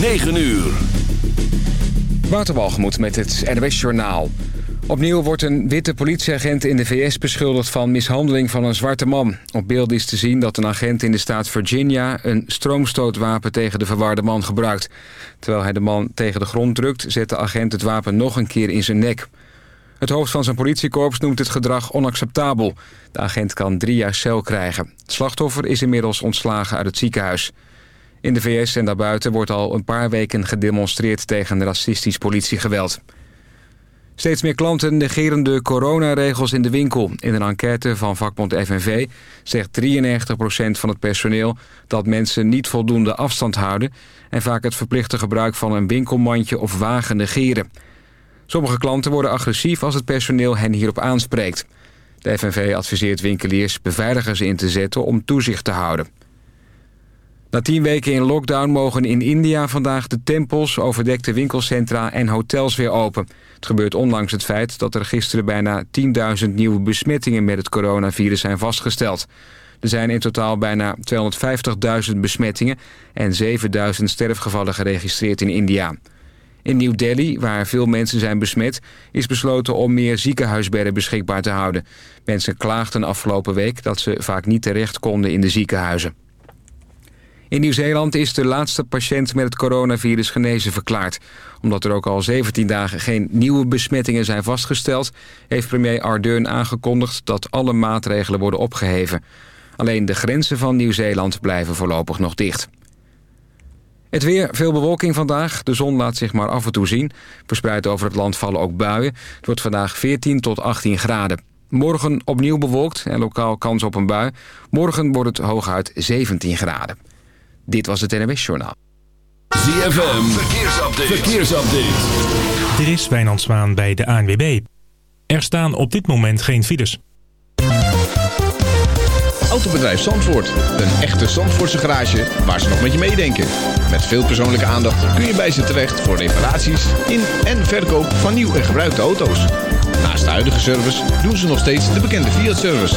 9 uur. Waterbalgemoed met het NWS Journaal. Opnieuw wordt een witte politieagent in de VS beschuldigd van mishandeling van een zwarte man. Op beeld is te zien dat een agent in de staat Virginia een stroomstootwapen tegen de verwarde man gebruikt. Terwijl hij de man tegen de grond drukt, zet de agent het wapen nog een keer in zijn nek. Het hoofd van zijn politiekorps noemt het gedrag onacceptabel. De agent kan drie jaar cel krijgen. Het slachtoffer is inmiddels ontslagen uit het ziekenhuis. In de VS en daarbuiten wordt al een paar weken gedemonstreerd tegen racistisch politiegeweld. Steeds meer klanten negeren de coronaregels in de winkel. In een enquête van vakbond FNV zegt 93% van het personeel... dat mensen niet voldoende afstand houden... en vaak het verplichte gebruik van een winkelmandje of wagen negeren. Sommige klanten worden agressief als het personeel hen hierop aanspreekt. De FNV adviseert winkeliers beveiligers in te zetten om toezicht te houden. Na tien weken in lockdown mogen in India vandaag de tempels, overdekte winkelcentra en hotels weer open. Het gebeurt ondanks het feit dat er gisteren bijna 10.000 nieuwe besmettingen met het coronavirus zijn vastgesteld. Er zijn in totaal bijna 250.000 besmettingen en 7.000 sterfgevallen geregistreerd in India. In New Delhi, waar veel mensen zijn besmet, is besloten om meer ziekenhuisbedden beschikbaar te houden. Mensen klaagden afgelopen week dat ze vaak niet terecht konden in de ziekenhuizen. In Nieuw-Zeeland is de laatste patiënt met het coronavirus genezen verklaard. Omdat er ook al 17 dagen geen nieuwe besmettingen zijn vastgesteld... heeft premier Ardern aangekondigd dat alle maatregelen worden opgeheven. Alleen de grenzen van Nieuw-Zeeland blijven voorlopig nog dicht. Het weer, veel bewolking vandaag. De zon laat zich maar af en toe zien. Verspreid over het land vallen ook buien. Het wordt vandaag 14 tot 18 graden. Morgen opnieuw bewolkt en lokaal kans op een bui. Morgen wordt het hooguit 17 graden. Dit was het NWS Journaal. ZFM, verkeersupdate. verkeersupdate. Er is Wijnand Zwaan bij de ANWB. Er staan op dit moment geen files. Autobedrijf Zandvoort. Een echte Zandvoortse garage waar ze nog met je meedenken. Met veel persoonlijke aandacht kun je bij ze terecht voor reparaties in en verkoop van nieuw en gebruikte auto's. Naast de huidige service doen ze nog steeds de bekende Fiat-service.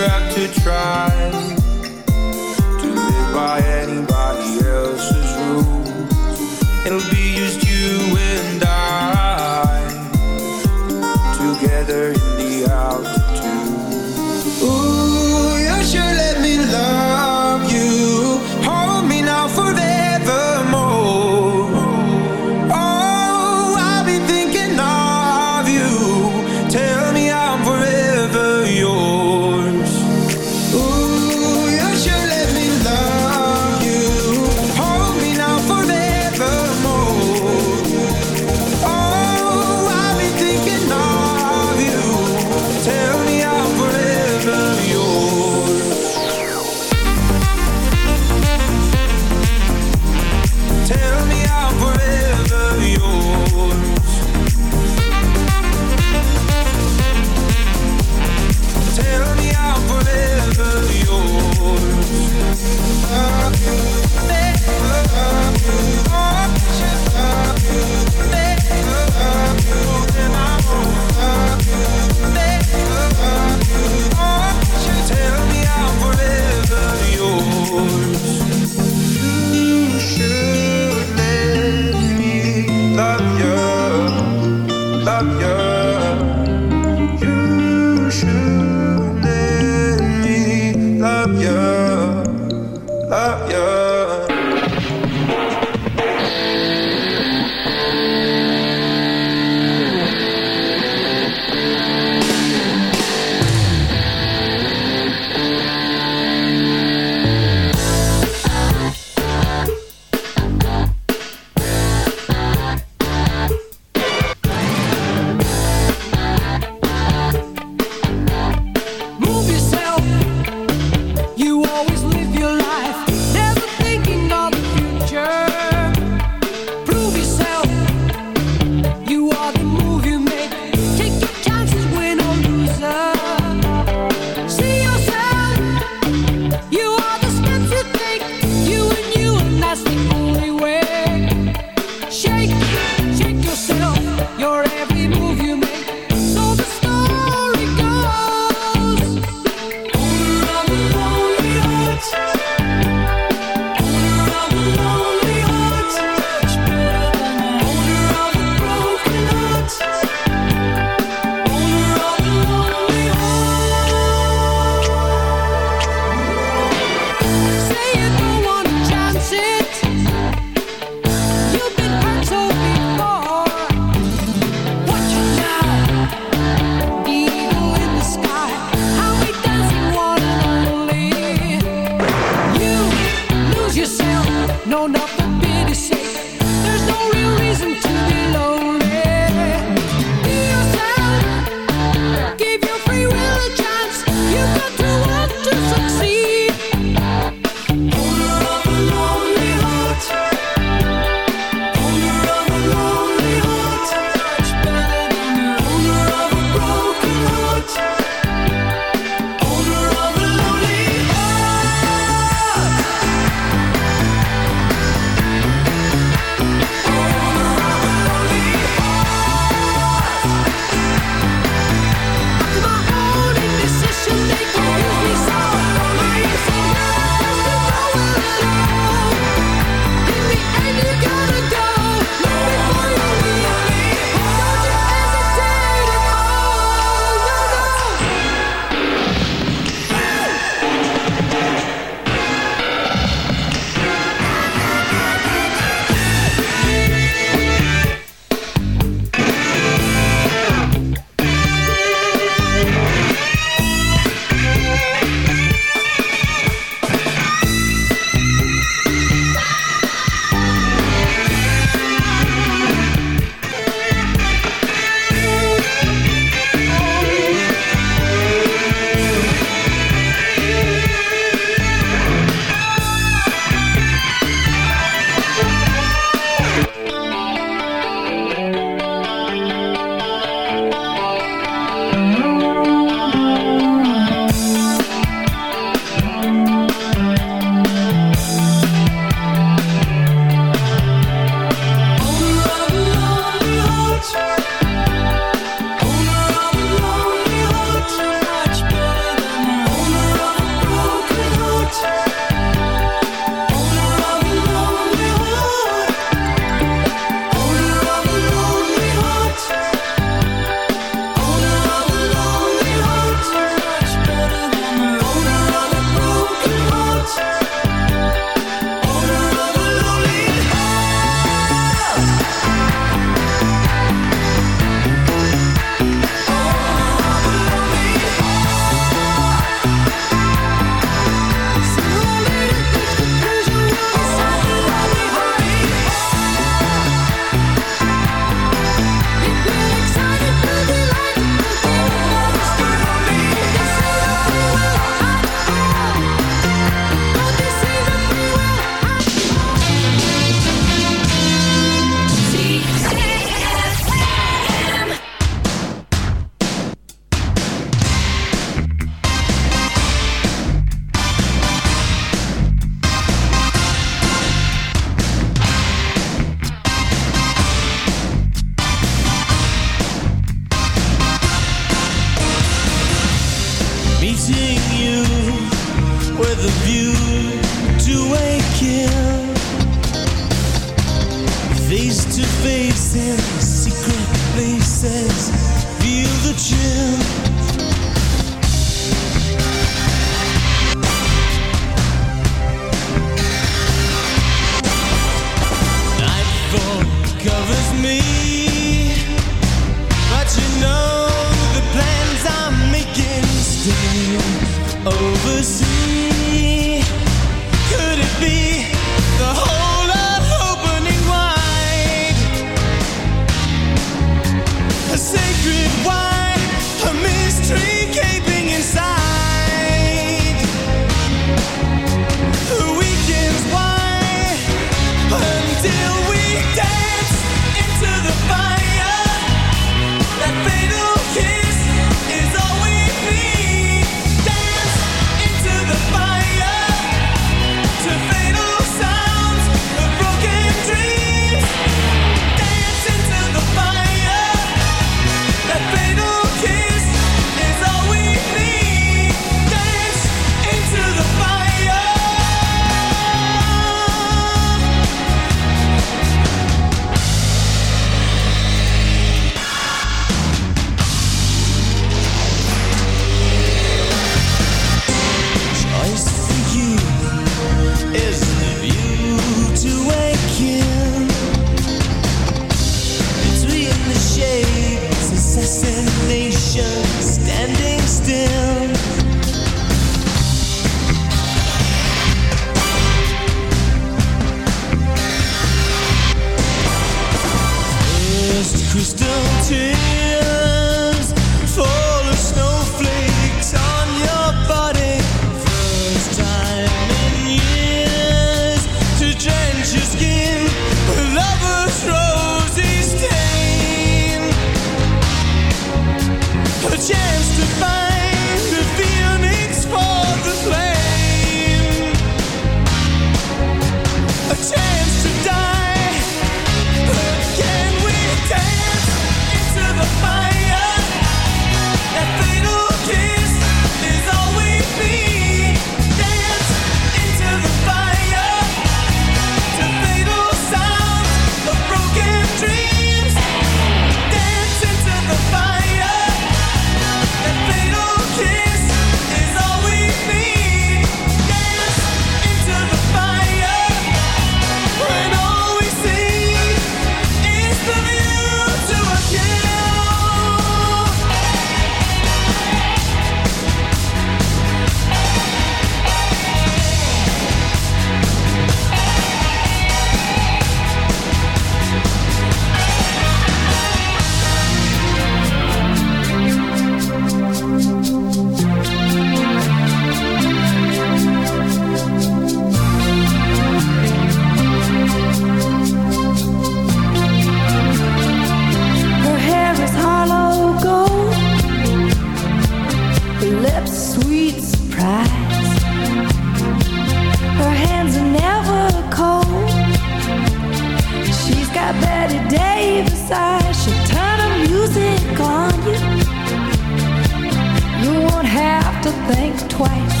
to think twice.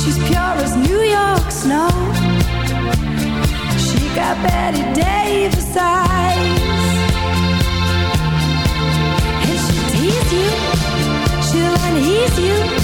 She's pure as New York snow. She got Bette Davis eyes. And she'll tease you, she'll unease you.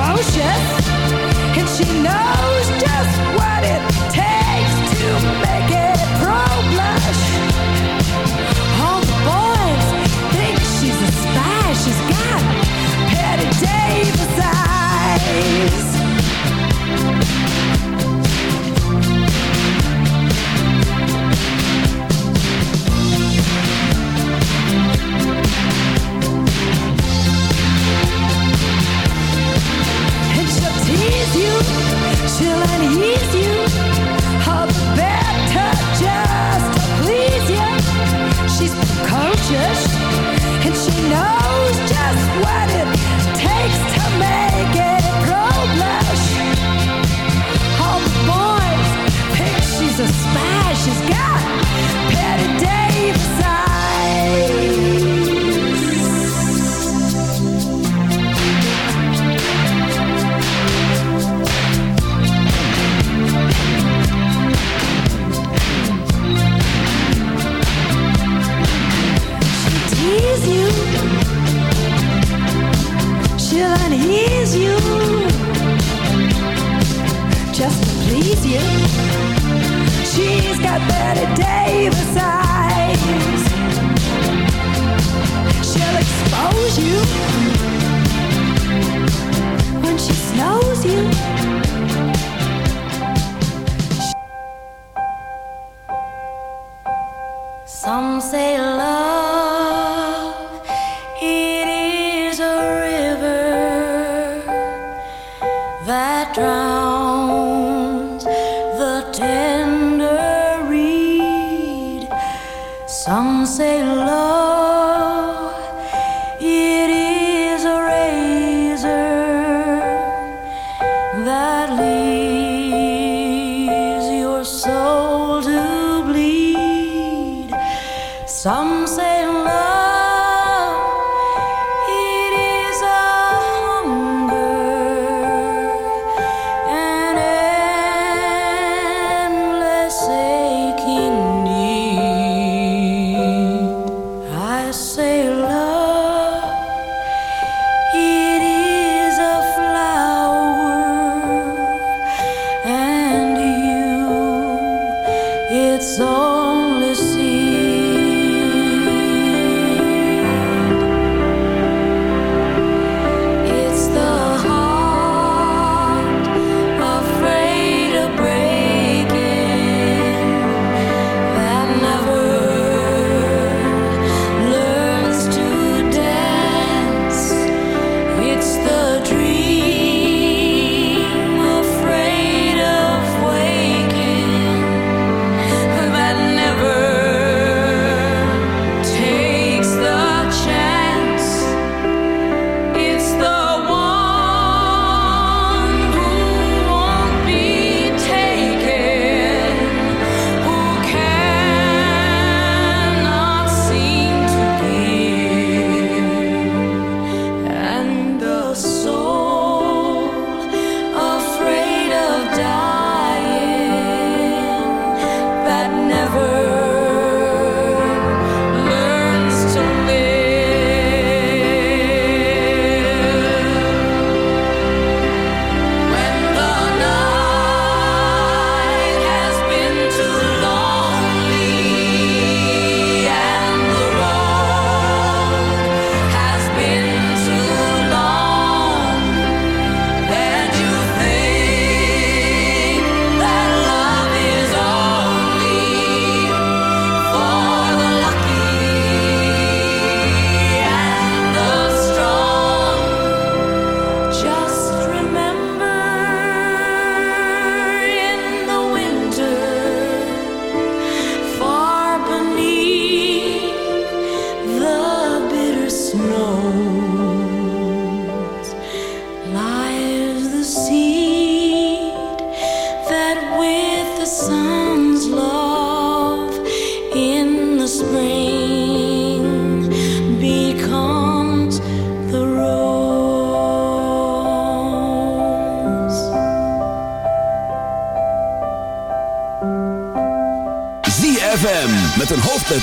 ferocious, and she knows.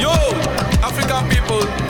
Yo, African people.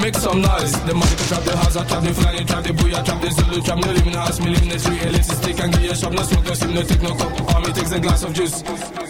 Make some noise. The money can trap the house, I trap the flying, trap the booyah, trap the Zulu, trap no live in the house, me live in the street, elitist stick and a shop, no smoke, no steam, no take no cup. Me takes a glass of juice.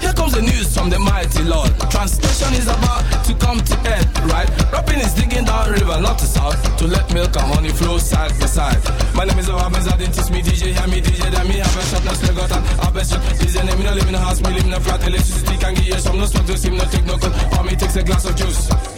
Here comes the news from the mighty Lord. Translation is about to come to end, right? Rapping is digging down river, not to south, to let milk and honey flow side by side. My name is Obama Zadin, teach me DJ, hear me DJ, then me have a shop, no still got an have a shop. DJ name, me no live in a house, me live in a flat, electricity can give you some, no smoke, no steam, no take no cold, for me takes a glass of juice.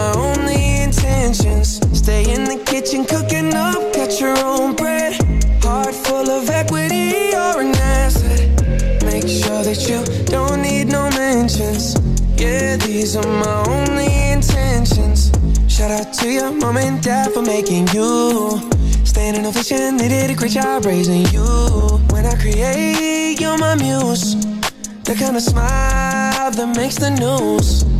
my only intentions. Stay in the kitchen, cooking up, get your own bread. Heart full of equity, you're an asset. Make sure that you don't need no mentions. Yeah, these are my only intentions. Shout out to your mom and dad for making you. Standing ovation, they did a great job raising you. When I create, you're my muse. The kind of smile that makes the news.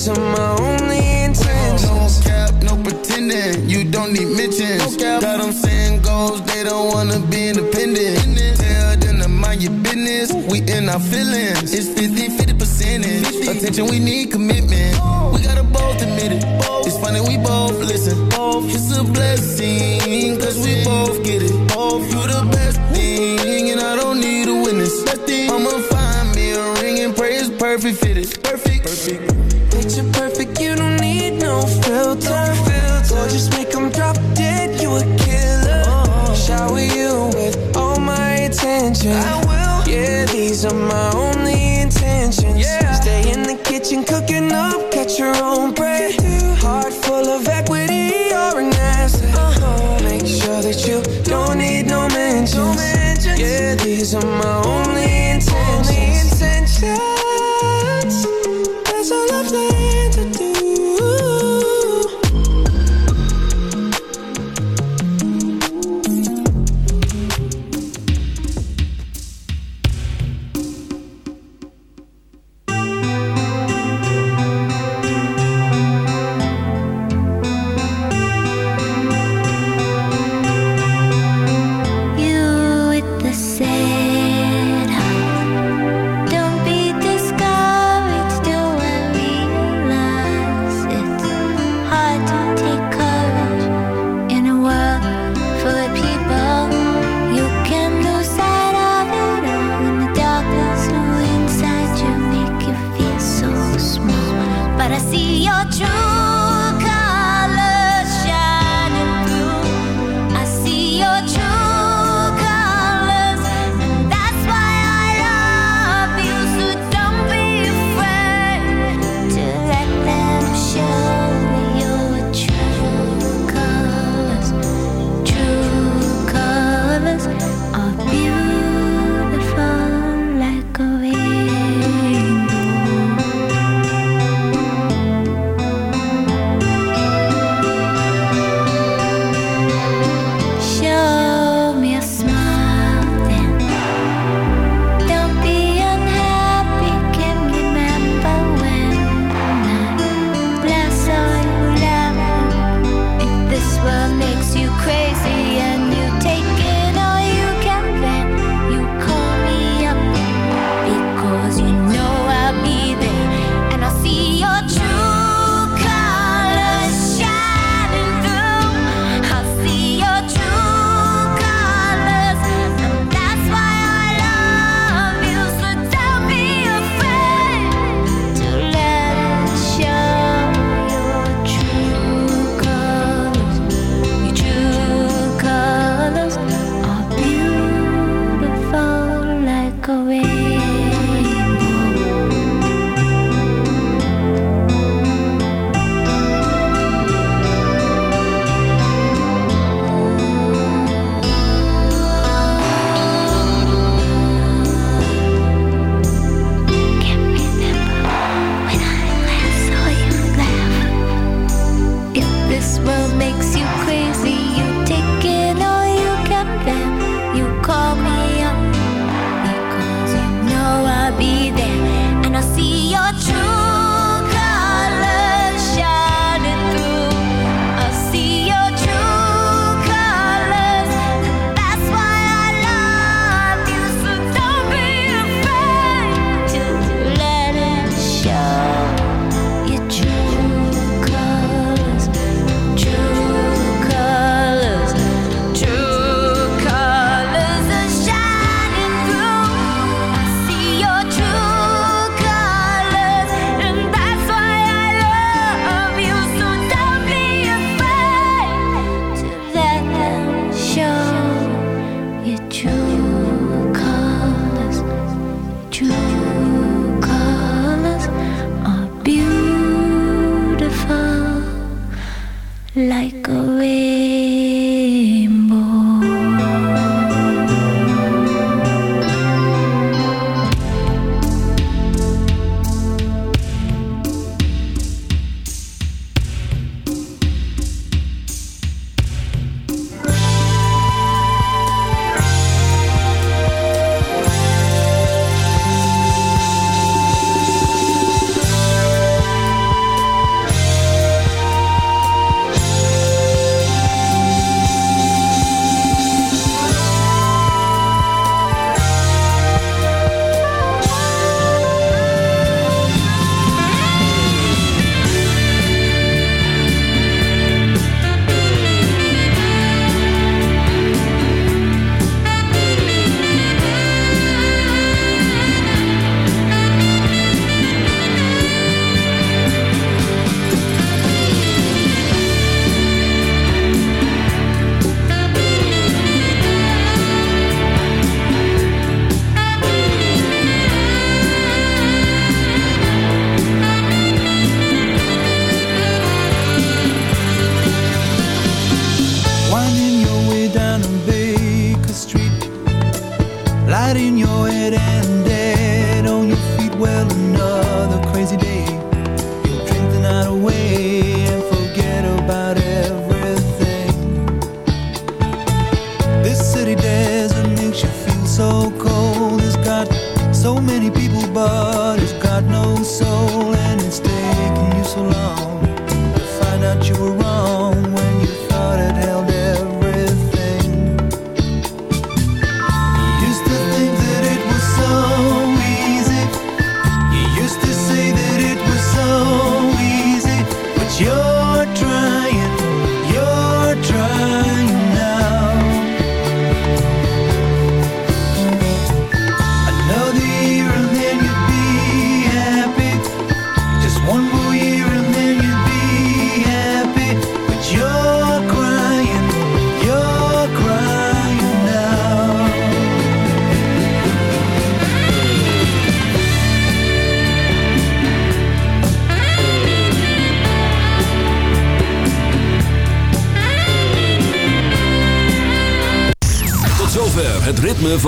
these are my only intentions No cap, no pretending. You don't need mentions. Got them saying goals, they don't wanna be independent. Tell them to mind your business. We in our feelings. It's 50 50 percentage. Attention, we need commitment. We gotta both admit it. It's funny, we both listen. It's a blessing, cause we both get it. You the best thing, and I don't need a witness. I'ma find me a ring and pray it's perfect fitted. Perfect. Perfect. Gorgeous, make them drop dead, you a killer. Shower you with all my attention. I will. Yeah, these are my only intentions. Yeah. Stay in the kitchen, cooking up, catch your own bread. Heart full of equity, you're an asset. Uh-huh. Make sure that you don't need no mentions. Yeah, these are my only gotta see your truth.